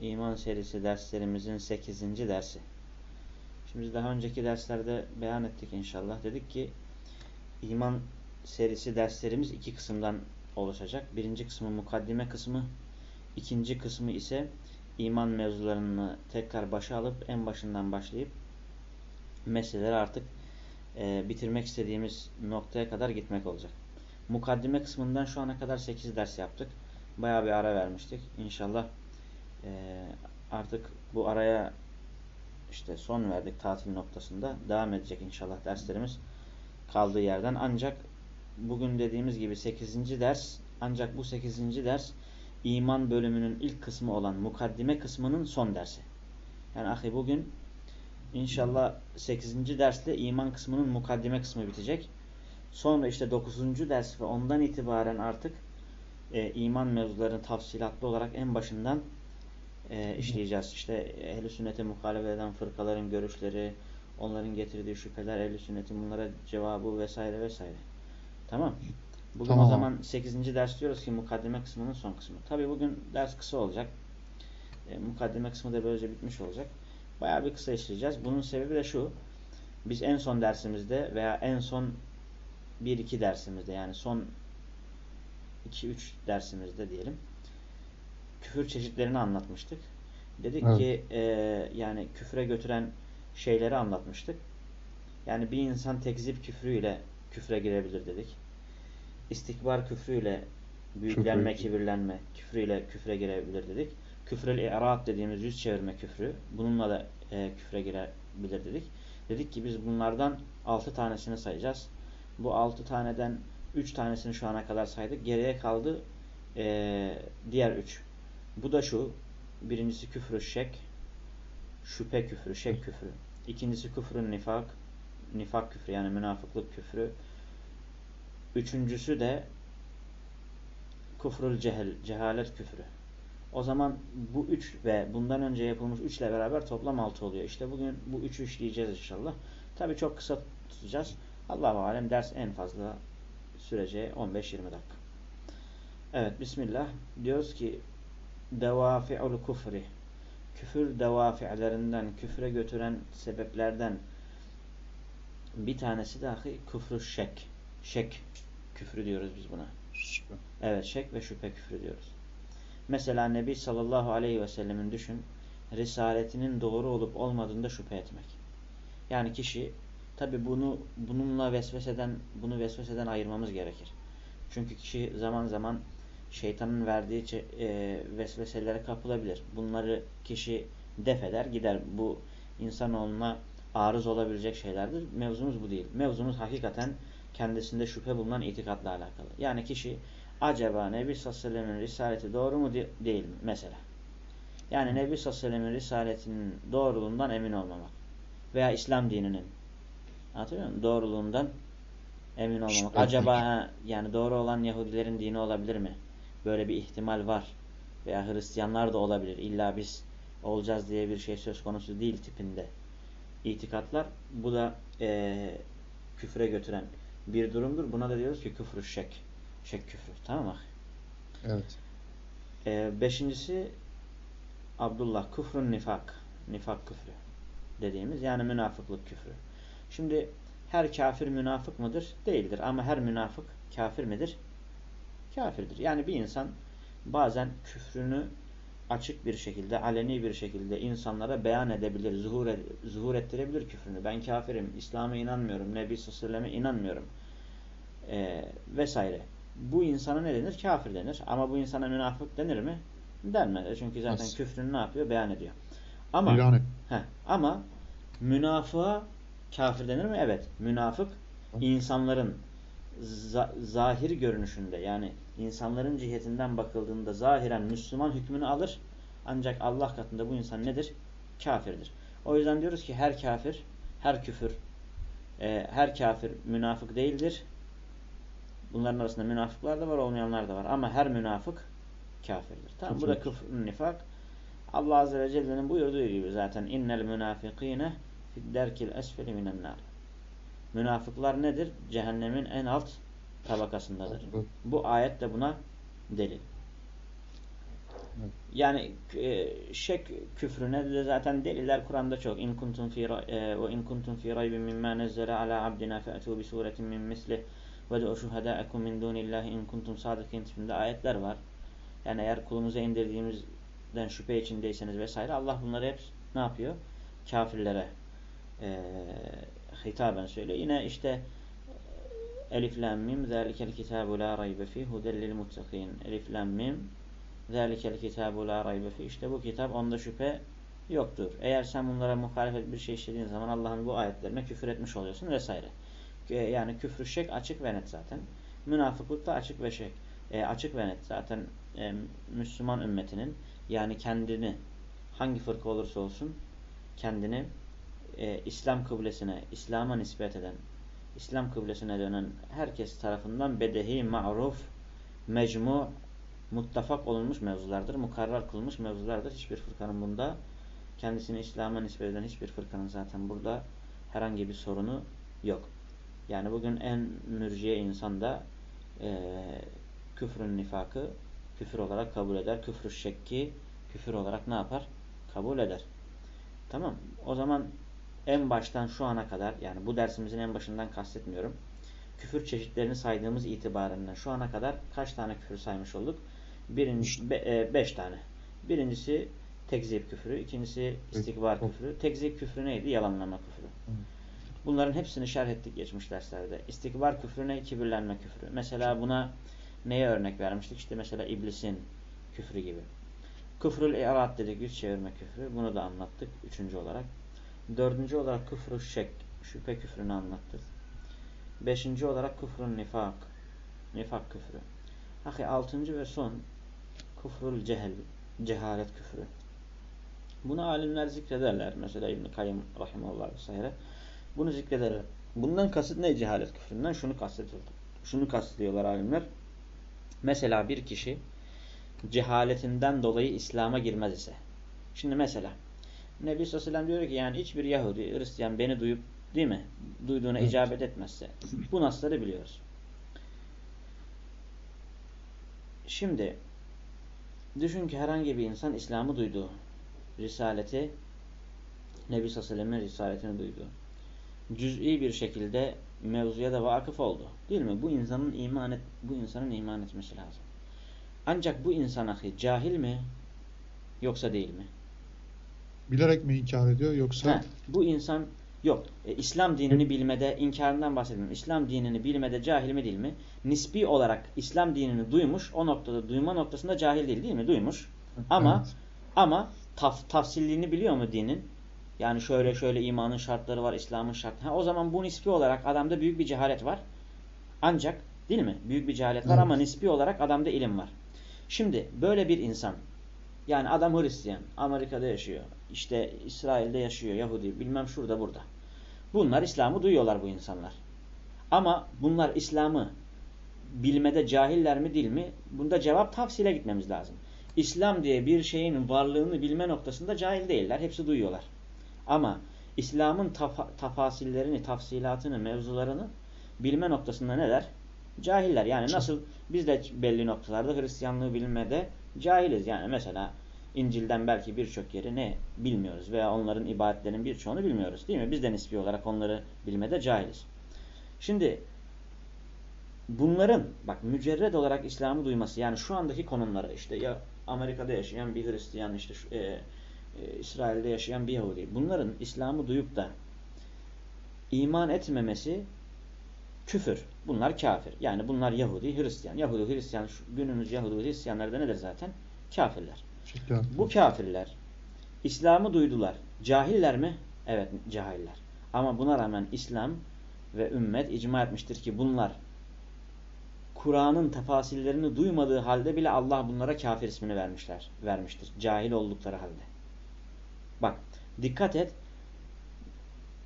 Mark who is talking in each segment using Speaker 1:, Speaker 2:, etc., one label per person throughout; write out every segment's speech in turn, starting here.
Speaker 1: İman serisi derslerimizin 8. dersi. Şimdi daha önceki derslerde beyan ettik inşallah. Dedik ki iman serisi derslerimiz iki kısımdan oluşacak. Birinci kısmı mukaddime kısmı, ikinci kısmı ise iman mevzularını tekrar başa alıp en başından başlayıp meseleleri artık e, bitirmek istediğimiz noktaya kadar gitmek olacak. Mukaddime kısmından şu ana kadar 8 ders yaptık. Bayağı bir ara vermiştik. İnşallah e, artık bu araya işte son verdik tatil noktasında. Devam edecek inşallah derslerimiz kaldığı yerden. Ancak bugün dediğimiz gibi 8. ders ancak bu 8. ders iman bölümünün ilk kısmı olan mukaddime kısmının son dersi. Yani ahi bugün inşallah 8. dersle iman kısmının mukaddime kısmı bitecek. Sonra işte 9. ders ve ondan itibaren artık e, iman mevzularını tafsilatlı olarak en başından e, işleyeceğiz. İşte ehl-i sünnete muhalefet eden fırkaların görüşleri, onların getirdiği şüpheler, ehl-i sünnetin bunlara cevabı vesaire vesaire. Tamam. Bugün tamam. o zaman 8. ders diyoruz ki mukaddime kısmının son kısmı. Tabi bugün ders kısa olacak. E, mukaddime kısmı da böylece bitmiş olacak. Bayağı bir kısa işleyeceğiz. Bunun sebebi de şu. Biz en son dersimizde veya en son 1-2 dersimizde yani son 2-3 dersimizde diyelim küfür çeşitlerini anlatmıştık. Dedik evet. ki e, yani küfre götüren şeyleri anlatmıştık. Yani bir insan tekzip küfrüyle küfre girebilir dedik. İstikbar küfrüyle büyüklenme, Küfür. kibirlenme küfrüyle küfre girebilir dedik. Küfrel i'rad dediğimiz yüz çevirme küfrü. Bununla da e, küfre girebilir dedik. Dedik ki biz bunlardan 6 tanesini sayacağız. Bu 6 taneden 3 tanesini şu ana kadar saydık. Geriye kaldı e, diğer 3. Bu da şu. Birincisi küfrü şek. Şüphe küfrü, şek küfrü. İkincisi küfrün nifak. Nifak küfrü yani münafıklık küfrü. Üçüncüsü de kufrul cehel, cehalet küfrü. O zaman bu üç ve bundan önce yapılmış üçle beraber toplam altı oluyor. İşte bugün bu üçü işleyeceğiz inşallah. Tabi çok kısa tutacağız. Allahu alem ders en fazla sürece 15-20 dakika. Evet Bismillah. Diyoruz ki devafi'ul kufri küfür devafi'lerinden, küfre götüren sebeplerden bir tanesi dahi küfrü şek. Şek küfrü diyoruz biz buna. Şüphe. Evet şek ve şüphe küfrü diyoruz. Mesela Nebi sallallahu aleyhi ve sellemin düşün risaletinin doğru olup olmadığında şüphe etmek. Yani kişi tabi bunu bununla vesveseden bunu vesveseden ayırmamız gerekir. Çünkü kişi zaman zaman şeytanın verdiği e, vesveselere kapılabilir. Bunları kişi def eder gider. Bu insanoğluna arız olabilecek şeylerdir. Mevzumuz bu değil. Mevzumuz hakikaten kendisinde şüphe bulunan itikatla alakalı. Yani kişi acaba Nebi sallallahu aleyhi risaleti doğru mu değil mi? Mesela. Yani Nebi sallallahu aleyhi risaletinin doğruluğundan emin olmamak. Veya İslam dininin anlatıyor muyum? Doğruluğundan emin olmamak. Acaba yani doğru olan Yahudilerin dini olabilir mi? Böyle bir ihtimal var. Veya Hristiyanlar da olabilir. İlla biz olacağız diye bir şey söz konusu değil tipinde itikatlar. Bu da e, küfre götüren bir durumdur. Buna da diyoruz ki küfrü şek. Şek küfrü. Tamam mı?
Speaker 2: Evet.
Speaker 1: E, beşincisi Abdullah küfrün nifak. Nifak küfrü dediğimiz yani münafıklık küfrü. Şimdi her kafir münafık mıdır? Değildir. Ama her münafık kafir midir? Kafirdir. Yani bir insan bazen küfrünü açık bir şekilde, aleni bir şekilde insanlara beyan edebilir, zuhur, ed zuhur ettirebilir küfrünü. Ben kafirim, İslam'a inanmıyorum, Nebi sallallahu inanmıyorum ee, vesaire. Bu insana ne denir? Kafir denir. Ama bu insana münafık denir mi? Denmez. Çünkü zaten Nasıl? küfrünü ne yapıyor? Beyan ediyor. Ama yani. heh, ama münafığa kafir denir mi? Evet. Münafık insanların zahir görünüşünde yani insanların cihetinden bakıldığında zahiren Müslüman hükmünü alır Ancak Allah katında bu insan nedir? Kafirdir. O yüzden diyoruz ki her kafir, her küfür, e, her kafir münafık değildir. Bunların arasında münafıklar da var, olmayanlar da var. Ama her münafık kafirdir. Tamam, bu da küfür, nifak. Allah Azze ve Celle'nin buyurduğu gibi zaten innel münafikine fidderkil esfeli minen nar. Münafıklar nedir? Cehennemin en alt tabakasındadır. Bu ayet de buna delil. Yani e, şek küfrüne de zaten deliller Kur'an'da çok. İn kuntum fi e, ve in kuntum fi raybin mimma nazzala ala abdina fa'tu bi suretin min misli ve de şuhada'akum min dunillahi in kuntum sadikin tipinde ayetler var. Yani eğer kulunuza indirdiğimizden şüphe içindeyseniz vesaire Allah bunları hep ne yapıyor? Kafirlere e, hitaben söylüyor. Yine işte Elif lam mim zalikel kitabu la raybe fi hudellil muttakin. Elif lam mim zalikel kitabu la raybe fi. İşte bu kitap onda şüphe yoktur. Eğer sen bunlara muhalefet bir şey işlediğin zaman Allah'ın bu ayetlerine küfür etmiş oluyorsun vesaire. Yani küfrü şek açık ve net zaten. Münafıklık da açık ve şek. E, açık ve net zaten e, Müslüman ümmetinin yani kendini hangi fırka olursa olsun kendini e, İslam kıblesine, İslam'a nispet eden, İslam kıblesine dönen herkes tarafından bedehi, ma'ruf, mecmu, muttafak olunmuş mevzulardır. Mukarrar kılmış mevzulardır. Hiçbir fırkanın bunda kendisini İslam'a nispet eden hiçbir fırkanın zaten burada herhangi bir sorunu yok. Yani bugün en mürciye insan da e, küfrün nifakı küfür olarak kabul eder. Küfrü şekki küfür olarak ne yapar? Kabul eder. Tamam. O zaman en baştan şu ana kadar yani bu dersimizin en başından kastetmiyorum. Küfür çeşitlerini saydığımız itibarından şu ana kadar kaç tane küfür saymış olduk? Birinci, be, e, beş tane. Birincisi tekzip küfürü, ikincisi istikbar küfürü. Tekzip küfürü neydi? Yalanlama küfürü. Bunların hepsini şerh ettik geçmiş derslerde. İstikbar küfrüne kibirlenme küfürü. Mesela buna neye örnek vermiştik? İşte mesela iblisin küfrü gibi. Küfrül i'rad dedik, yüz çevirme küfrü. Bunu da anlattık üçüncü olarak. Dördüncü olarak küfrü şek, şüphe küfrünü anlattık. Beşinci olarak küfrün nifak, nifak küfrü. Ahi altıncı ve son küfrül cehel, cehalet küfrü. Bunu alimler zikrederler. Mesela İbn-i Kayyum Rahimullah vesaire. Bunu zikrederler. Bundan kasıt ne cehalet küfründen? Şunu kastediyorlar. Şunu kastediyorlar alimler. Mesela bir kişi cehaletinden dolayı İslam'a girmez ise. Şimdi mesela Nebi sallallahu aleyhi ve sellem diyor ki yani hiçbir Yahudi, Hristiyan beni duyup değil mi? Duyduğuna evet. icabet etmezse. Bu nasları biliyoruz. Şimdi düşün ki herhangi bir insan İslam'ı duydu. Risaleti Nebi sallallahu aleyhi ve sellem'in risaletini duydu. Cüz'i bir şekilde mevzuya da vakıf oldu. Değil mi? Bu insanın iman et, bu insanın iman etmesi lazım. Ancak bu insan ahi cahil mi yoksa değil mi?
Speaker 2: Bilerek mi inkar ediyor yoksa?
Speaker 1: He, bu insan yok. E, İslam dinini bilmede inkarından bahsetmiyorum. İslam dinini bilmede cahil mi değil mi? Nispi olarak İslam dinini duymuş. O noktada duyma noktasında cahil değil değil mi? Duymuş. Ama evet. ama taf, tafsillini biliyor mu dinin? Yani şöyle şöyle imanın şartları var, İslam'ın şartları. Ha, o zaman bu nispi olarak adamda büyük bir cehalet var. Ancak değil mi? Büyük bir cehalet var evet. ama nispi olarak adamda ilim var. Şimdi böyle bir insan yani adam Hristiyan, Amerika'da yaşıyor, işte İsrail'de yaşıyor, Yahudi, bilmem şurada burada. Bunlar İslam'ı duyuyorlar bu insanlar. Ama bunlar İslam'ı bilmede cahiller mi değil mi? Bunda cevap tavsile gitmemiz lazım. İslam diye bir şeyin varlığını bilme noktasında cahil değiller. Hepsi duyuyorlar. Ama İslam'ın tafa tafasillerini, tafsilatını, mevzularını bilme noktasında neler? Cahiller. Yani nasıl biz de belli noktalarda Hristiyanlığı bilmede cahiliz. Yani mesela İncil'den belki birçok yeri ne bilmiyoruz veya onların ibadetlerinin birçoğunu bilmiyoruz. Değil mi? Biz de nispi olarak onları bilmede cahiliz. Şimdi bunların bak mücerred olarak İslam'ı duyması yani şu andaki konumları işte ya Amerika'da yaşayan bir Hristiyan işte e, e, İsrail'de yaşayan bir Yahudi bunların İslam'ı duyup da iman etmemesi küfür. Bunlar kafir. Yani bunlar Yahudi, Hristiyan. Yahudi, Hristiyan, şu günümüz Yahudi, Hristiyanları da nedir zaten? Kafirler. Bu kafirler İslam'ı duydular. Cahiller mi? Evet cahiller. Ama buna rağmen İslam ve ümmet icma etmiştir ki bunlar Kur'an'ın tefasillerini duymadığı halde bile Allah bunlara kafir ismini vermişler, vermiştir. Cahil oldukları halde. Bak dikkat et.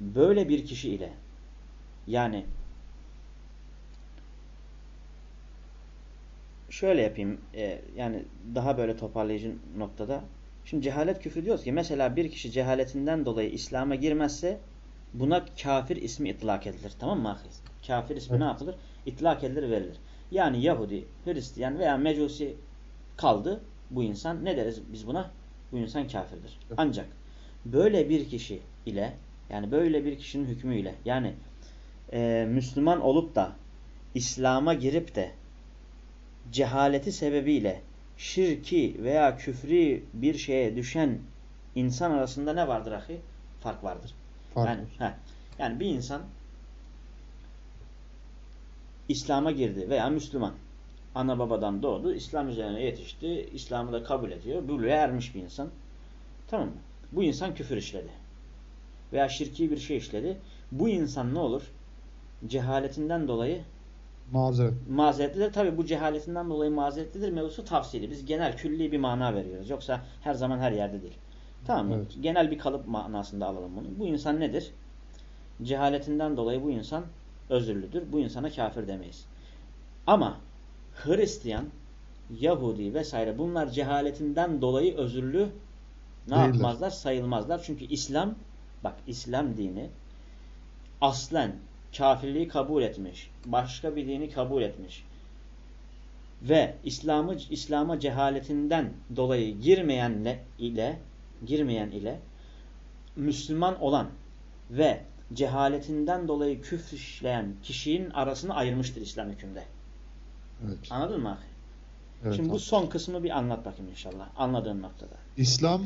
Speaker 1: Böyle bir kişi ile yani şöyle yapayım e, yani daha böyle toparlayıcı noktada şimdi cehalet küfrü diyoruz ki mesela bir kişi cehaletinden dolayı İslam'a girmezse buna kafir ismi itlak edilir. Tamam mı ahi? Kafir ismi
Speaker 2: evet.
Speaker 1: ne yapılır? İtlak edilir verilir. Yani Yahudi, Hristiyan veya Mecusi kaldı bu insan. Ne deriz biz buna? Bu insan kafirdir.
Speaker 2: Evet.
Speaker 1: Ancak böyle bir kişi ile yani böyle bir kişinin hükmüyle yani e, Müslüman olup da İslam'a girip de cehaleti sebebiyle şirki veya küfri bir şeye düşen insan arasında ne vardır ahi? Fark vardır.
Speaker 2: Fark
Speaker 1: yani,
Speaker 2: var.
Speaker 1: he, yani bir insan İslam'a girdi veya Müslüman. Ana babadan doğdu. İslam üzerine yetişti. İslam'ı da kabul ediyor. Bülüğe ermiş bir insan. Tamam mı? Bu insan küfür işledi. Veya şirki bir şey işledi. Bu insan ne olur? Cehaletinden dolayı
Speaker 2: Mazeret.
Speaker 1: mazeretlidir. Tabi bu cehaletinden dolayı mazeretlidir mevzusu tavsiyeli. Biz genel külli bir mana veriyoruz. Yoksa her zaman her yerde değil. Tamam mı?
Speaker 2: Evet.
Speaker 1: Genel bir kalıp manasında alalım bunu. Bu insan nedir? Cehaletinden dolayı bu insan özürlüdür. Bu insana kafir demeyiz. Ama Hristiyan, Yahudi vesaire bunlar cehaletinden dolayı özürlü ne
Speaker 2: Değiller.
Speaker 1: yapmazlar? Sayılmazlar. Çünkü İslam bak İslam dini aslen kafirliği kabul etmiş. Başka bir dini kabul etmiş. Ve İslam'ı İslam'a cehaletinden dolayı girmeyenle ile girmeyen ile Müslüman olan ve cehaletinden dolayı küfür işleyen kişinin arasını ayırmıştır İslam hükümde.
Speaker 2: Evet.
Speaker 1: Anladın mı?
Speaker 2: evet
Speaker 1: Şimdi bu son kısmı bir anlat bakayım inşallah. Anladığın noktada.
Speaker 2: İslam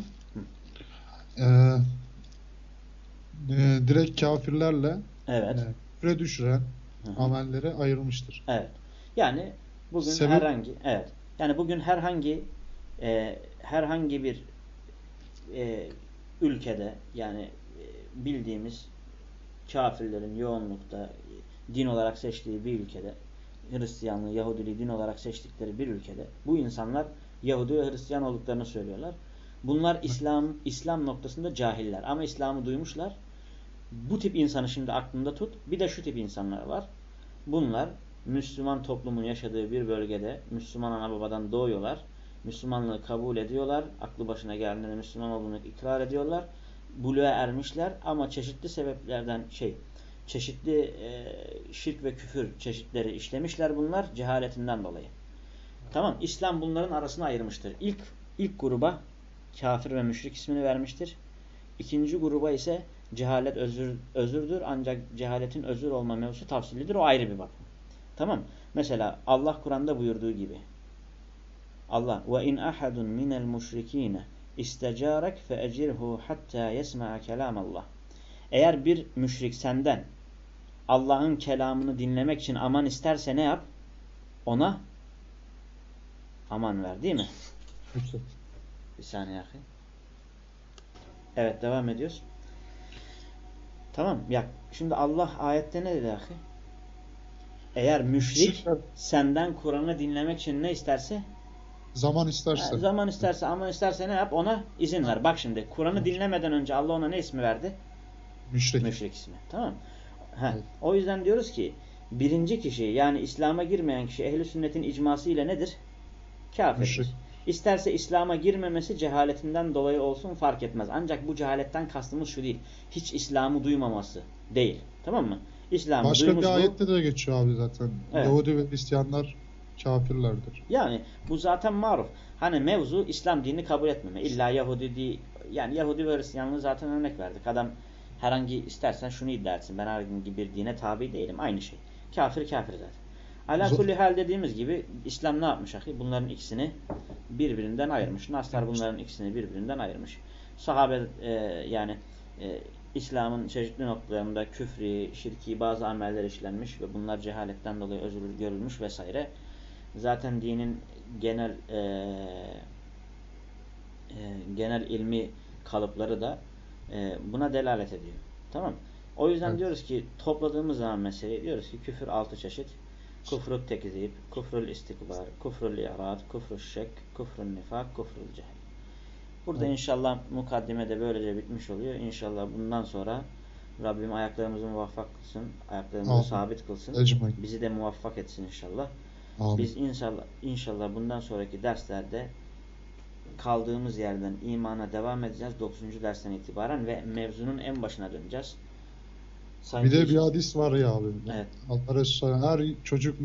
Speaker 2: e, e, direkt kafirlerle
Speaker 1: Evet.
Speaker 2: e, düşüren
Speaker 1: Hı hı.
Speaker 2: amelleri ayırmıştır.
Speaker 1: Evet. Yani bugün
Speaker 2: Sebep-
Speaker 1: herhangi evet. Yani bugün herhangi e, herhangi bir e, ülkede yani e, bildiğimiz kafirlerin yoğunlukta din olarak seçtiği bir ülkede Hristiyanlığı, Yahudiliği din olarak seçtikleri bir ülkede bu insanlar Yahudi ve Hristiyan olduklarını söylüyorlar. Bunlar İslam İslam noktasında cahiller ama İslam'ı duymuşlar. Bu tip insanı şimdi aklında tut. Bir de şu tip insanlar var. Bunlar Müslüman toplumun yaşadığı bir bölgede Müslüman ana babadan doğuyorlar. Müslümanlığı kabul ediyorlar. Aklı başına geldiğinde Müslüman olduğunu ikrar ediyorlar. Buluğa ermişler ama çeşitli sebeplerden şey çeşitli e, şirk ve küfür çeşitleri işlemişler bunlar cehaletinden dolayı. Tamam. İslam bunların arasını ayırmıştır. İlk ilk gruba kafir ve müşrik ismini vermiştir. İkinci gruba ise cehalet özür, özürdür ancak cehaletin özür olma mevzusu tavsilidir. O ayrı bir bak. Tamam. Mesela Allah Kur'an'da buyurduğu gibi Allah ve in ahadun minel müşrikine istecarek fe ecirhu hatta yesma'a kelam Allah. Eğer bir müşrik senden Allah'ın kelamını dinlemek için aman isterse ne yap? Ona aman ver değil mi? Bir saniye. Evet devam ediyoruz. Tamam. Ya şimdi Allah ayette ne dedi ahi? Eğer müşrik senden Kur'an'ı dinlemek için ne isterse
Speaker 2: zaman isterse
Speaker 1: Ha, zaman isterse aman isterse ne yap ona izin ver. Bak şimdi Kur'an'ı dinlemeden önce Allah ona ne ismi verdi?
Speaker 2: müşrik.
Speaker 1: Müşrik ismi. Tamam? Ha,
Speaker 2: Evet.
Speaker 1: O yüzden diyoruz ki birinci kişi yani İslam'a girmeyen kişi ehli sünnetin icması ile nedir? Kafirdir.
Speaker 2: Müşrik.
Speaker 1: İsterse İslam'a girmemesi cehaletinden dolayı olsun fark etmez. Ancak bu cehaletten kastımız şu değil. Hiç İslam'ı duymaması değil. Tamam mı? İslam'ı
Speaker 2: Başka
Speaker 1: duymuş
Speaker 2: bir
Speaker 1: bu.
Speaker 2: ayette de geçiyor abi zaten.
Speaker 1: Evet.
Speaker 2: Yahudi ve Hristiyanlar kafirlerdir.
Speaker 1: Yani bu zaten maruf. Hani mevzu İslam dinini kabul etmeme. İlla Yahudi değil. Yani Yahudi ve Hristiyanlığı zaten örnek verdik. Adam herhangi istersen şunu iddia etsin. Ben herhangi bir dine tabi değilim. Aynı şey. Kafir kafir zaten. Ala kulli hal dediğimiz gibi İslam ne yapmış ahi? Bunların ikisini birbirinden ayırmış. Naslar bunların ikisini birbirinden ayırmış. Sahabe e, yani e, İslam'ın çeşitli noktalarında küfri, şirki bazı ameller işlenmiş ve bunlar cehaletten dolayı özür görülmüş vesaire. Zaten dinin genel e, e, genel ilmi kalıpları da e, buna delalet ediyor. Tamam O yüzden
Speaker 2: Evet.
Speaker 1: diyoruz ki topladığımız zaman meseleyi diyoruz ki küfür altı çeşit. Kufrul tekzib, kufrul istikbar, kufrul i'rad, kufrul şek, kufrul nifak, kufrul cehil. Burada
Speaker 2: Evet.
Speaker 1: inşallah mukaddime de böylece bitmiş oluyor. İnşallah bundan sonra Rabbim ayaklarımızı muvaffak kılsın, ayaklarımızı
Speaker 2: Amin.
Speaker 1: sabit kılsın.
Speaker 2: Ecmaîn.
Speaker 1: Bizi de muvaffak etsin inşallah.
Speaker 2: Amin.
Speaker 1: Biz inşallah inşallah bundan sonraki derslerde kaldığımız yerden imana devam edeceğiz 9. dersten itibaren ve mevzunun en başına döneceğiz. Sanki
Speaker 2: Bir de bir hadis var ya abi.
Speaker 1: Evet.
Speaker 2: Allah Resulü her çocuk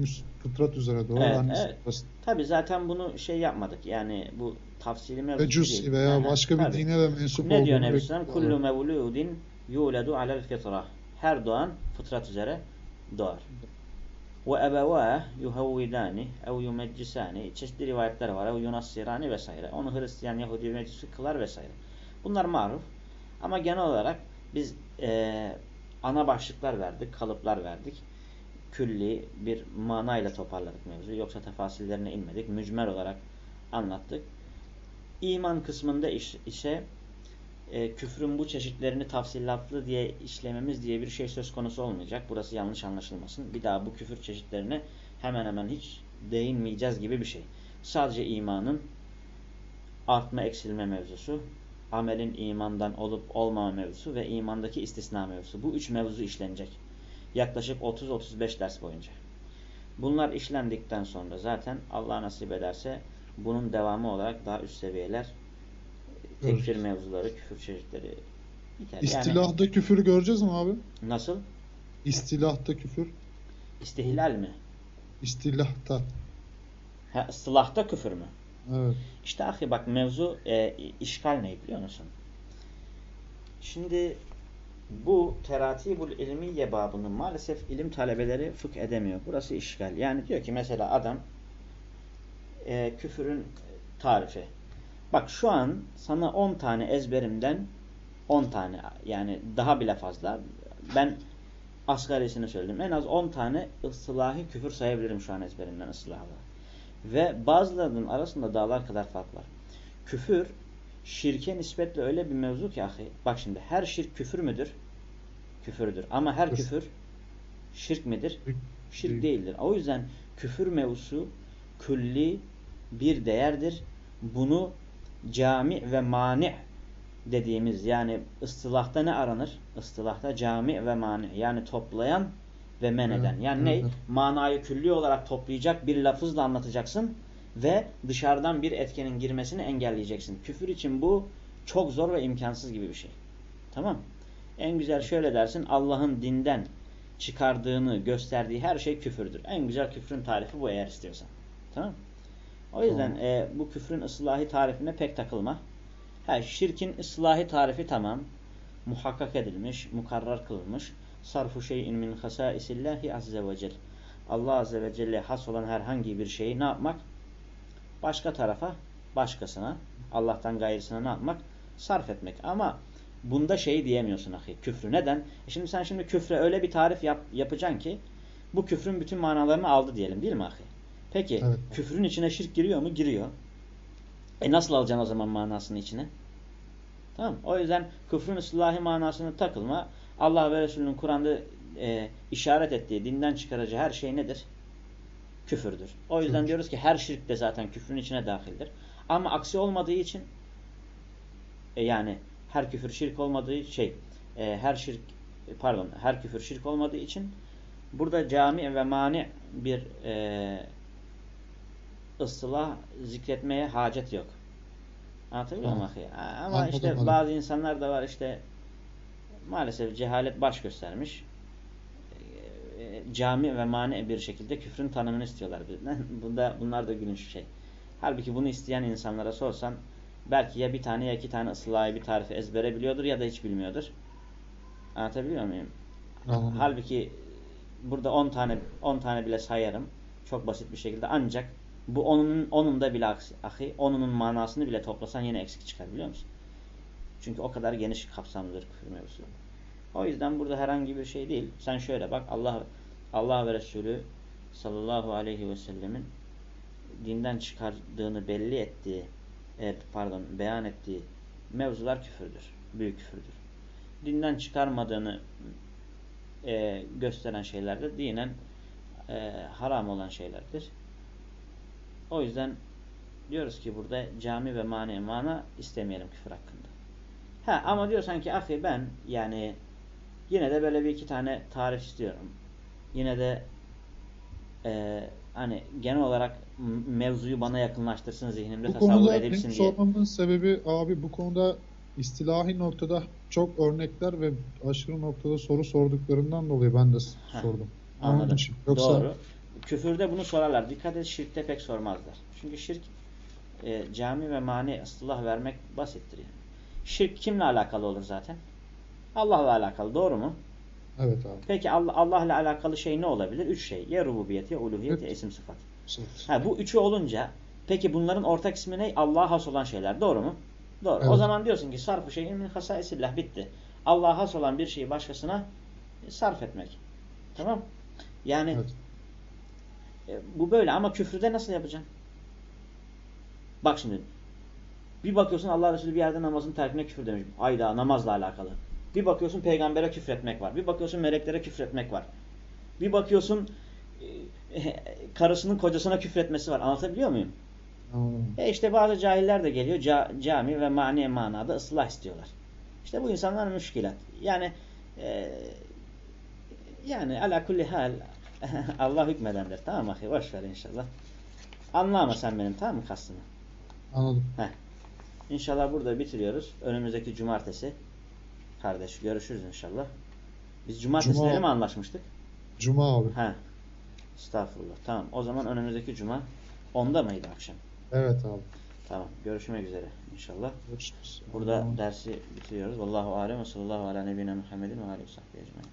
Speaker 2: fıtrat üzere doğar.
Speaker 1: Evet,
Speaker 2: annesi
Speaker 1: evet.
Speaker 2: babası-
Speaker 1: Tabi zaten bunu şey yapmadık. Yani bu tafsili mevzu
Speaker 2: Ve cüz
Speaker 1: değil.
Speaker 2: veya
Speaker 1: Aha,
Speaker 2: başka bir
Speaker 1: tabii.
Speaker 2: dine de mensup
Speaker 1: Ne diyor Nebi Sallam? Kullu mevludin yuledu alel fitra. Her doğan fıtrat üzere doğar. Ve ebevâh yuhavvidâni ev yumeccisâni. Çeşitli rivayetler var. Ev yunassirâni vesaire. Onu Hristiyan, Yahudi ve Mecusi kılar vesaire. Bunlar maruf. Ama genel olarak biz eee, ana başlıklar verdik, kalıplar verdik. Külli bir manayla toparladık mevzuyu. Yoksa tefasillerine inmedik. Mücmel olarak anlattık. İman kısmında ise e, küfrün bu çeşitlerini tafsillatlı diye işlememiz diye bir şey söz konusu olmayacak. Burası yanlış anlaşılmasın. Bir daha bu küfür çeşitlerine hemen hemen hiç değinmeyeceğiz gibi bir şey. Sadece imanın artma eksilme mevzusu, amelin imandan olup olmama mevzusu ve imandaki istisna mevzusu. Bu üç mevzu işlenecek. Yaklaşık 30-35 ders boyunca. Bunlar işlendikten sonra zaten Allah nasip ederse bunun devamı olarak daha üst seviyeler tekfir
Speaker 2: Göreceğiz.
Speaker 1: mevzuları, küfür çeşitleri biter. Yani
Speaker 2: İstilahta küfür göreceğiz mi abi?
Speaker 1: nasıl?
Speaker 2: İstilahta küfür.
Speaker 1: İstihlal mi?
Speaker 2: İstilahta.
Speaker 1: Ha, ıslahta küfür mü?
Speaker 2: Evet.
Speaker 1: İşte ahi bak mevzu e, işgal ne biliyor musun? Şimdi bu teratibul ilmiye babını maalesef ilim talebeleri fıkh edemiyor. Burası işgal. Yani diyor ki mesela adam e, küfürün tarifi. Bak şu an sana 10 tane ezberimden 10 tane yani daha bile fazla ben asgarisini söyledim. En az 10 tane ıslahi küfür sayabilirim şu an ezberimden ıslahla. Ve bazılarının arasında dağlar kadar fark var. Küfür şirke nispetle öyle bir mevzu ki ahi. Bak şimdi her şirk küfür müdür? Küfürdür. Ama her
Speaker 2: Küfür.
Speaker 1: şirk midir?
Speaker 2: Şirk
Speaker 1: Şirk
Speaker 2: değil.
Speaker 1: değildir. O yüzden küfür mevzusu külli bir değerdir. Bunu cami ve mani dediğimiz yani ıstılahta ne aranır? Istılahta cami ve mani yani toplayan ve men eden. Yani ne? Manayı külli olarak toplayacak bir lafızla anlatacaksın ve dışarıdan bir etkenin girmesini engelleyeceksin. Küfür için bu çok zor ve imkansız gibi bir şey. Tamam En güzel şöyle dersin Allah'ın dinden çıkardığını gösterdiği her şey küfürdür. En güzel küfrün tarifi bu eğer istiyorsan. Tamam O yüzden
Speaker 2: Tamam.
Speaker 1: e, bu küfrün ıslahi tarifine pek takılma. Ha, şirkin ıslahi tarifi tamam. Muhakkak edilmiş, mukarrar kılınmış. Sarfu şeyin min hasaisillahi azze ve cel. Allah azze ve celle has olan herhangi bir şeyi ne yapmak? Başka tarafa, başkasına, Allah'tan gayrısına ne yapmak? Sarf etmek. Ama bunda şey diyemiyorsun ahi. Küfrü. Neden? E şimdi sen şimdi küfre öyle bir tarif yap, yapacaksın ki bu küfrün bütün manalarını aldı diyelim değil mi ahi? Peki
Speaker 2: Evet.
Speaker 1: küfrün içine şirk giriyor mu? Giriyor. E nasıl alacaksın o zaman manasını içine? Tamam O yüzden küfrün ıslahi manasını takılma. Allah ve Resulünün Kur'an'da e, işaret ettiği, dinden çıkarıcı her şey nedir? Küfürdür. O yüzden
Speaker 2: Küfür.
Speaker 1: diyoruz ki her şirk de zaten küfrün içine dahildir. Ama aksi olmadığı için e, yani her küfür şirk olmadığı şey e, her şirk pardon her küfür şirk olmadığı için burada cami ve mani bir e, ıslah zikretmeye hacet yok. Anlatabiliyor muyum? Ama
Speaker 2: Anladım,
Speaker 1: işte bazı insanlar da var işte maalesef cehalet baş göstermiş. E, Cami ve mani bir şekilde küfrün tanımını istiyorlar bizden. Bunda, bunlar da gülünç şey. Halbuki bunu isteyen insanlara sorsan belki ya bir tane ya iki tane ıslahı bir tarifi ezbere biliyordur ya da hiç bilmiyordur. Anlatabiliyor muyum?
Speaker 2: Anladım.
Speaker 1: Halbuki burada 10 tane 10 tane bile sayarım. Çok basit bir şekilde ancak bu onun onun da bile aksi, ahi onunun manasını bile toplasan yine eksik çıkar biliyor musun? Çünkü o kadar geniş kapsamlıdır küfür mevzusu. O yüzden burada herhangi bir şey değil. Sen şöyle bak Allah Allah ve Resulü sallallahu aleyhi ve sellemin dinden çıkardığını belli ettiği e, pardon beyan ettiği mevzular küfürdür. Büyük küfürdür. Dinden çıkarmadığını e, gösteren şeylerde dinen e, haram olan şeylerdir. O yüzden diyoruz ki burada cami ve mani mana istemeyelim küfür hakkında. Ha ama diyorsan ki ahi ben yani yine de böyle bir iki tane tarif istiyorum. Yine de e, hani genel olarak mevzuyu bana yakınlaştırsın zihnimde
Speaker 2: Bu
Speaker 1: tasavvur
Speaker 2: konuda
Speaker 1: edebilsin
Speaker 2: benim
Speaker 1: diye.
Speaker 2: sormamın sebebi abi bu konuda istilahi noktada çok örnekler ve aşırı noktada soru sorduklarından dolayı ben de
Speaker 1: Heh,
Speaker 2: sordum. Onun
Speaker 1: Anladım.
Speaker 2: için. Yoksa
Speaker 1: Doğru. Küfürde bunu sorarlar. Dikkat et şirkte pek sormazlar. Çünkü şirk e, cami ve mani ıslah vermek basittir yani. Şirk kimle alakalı olur zaten? Allah'la alakalı. Doğru mu?
Speaker 2: evet abi.
Speaker 1: Peki Allah Allah'la alakalı şey ne olabilir? Üç şey. Ya rububiyet, ya uluhiyet, ya
Speaker 2: Evet.
Speaker 1: isim sıfat.
Speaker 2: Sırt.
Speaker 1: Ha, bu üçü olunca peki bunların ortak ismi ne? Allah'a has olan şeyler. Doğru mu? Doğru. O
Speaker 2: Evet.
Speaker 1: zaman diyorsun ki sarf-ı şeyin min hasaisillah bitti. Allah'a has olan bir şeyi başkasına sarf etmek. Tamam? Yani
Speaker 2: Evet.
Speaker 1: e, bu böyle ama küfrüde nasıl yapacaksın? Bak şimdi. Bir bakıyorsun Allah Resulü bir yerde namazın terkine küfür demiş. Ayda namazla alakalı. Bir bakıyorsun peygambere küfretmek var. Bir bakıyorsun meleklere küfretmek var. Bir bakıyorsun e, karısının kocasına küfretmesi var. Anlatabiliyor muyum?
Speaker 2: Anladım.
Speaker 1: E işte bazı cahiller de geliyor ca- cami ve mani manada ıslah istiyorlar. İşte bu insanlar müşkilat. Yani e, yani ala kulli hal Allah hükmedendir. Tamam mı? ahi? Boş ver inşallah. Anlama sen benim tamam mı kastımı?
Speaker 2: Anladım.
Speaker 1: İnşallah burada bitiriyoruz. Önümüzdeki cumartesi kardeş görüşürüz inşallah. Biz cumartesileri
Speaker 2: Cuma-
Speaker 1: mi anlaşmıştık?
Speaker 2: Cuma abi.
Speaker 1: He. Estağfurullah. Tamam. O zaman önümüzdeki cuma 10'da mıydı akşam?
Speaker 2: Evet abi.
Speaker 1: Tamam. Görüşmek üzere inşallah.
Speaker 2: Görüşürüz.
Speaker 1: Burada
Speaker 2: Tamam.
Speaker 1: dersi bitiriyoruz. Vallahu alem ve sallallahu ala nebine Muhammedin ve aleyhi sahbihi ecmaîn.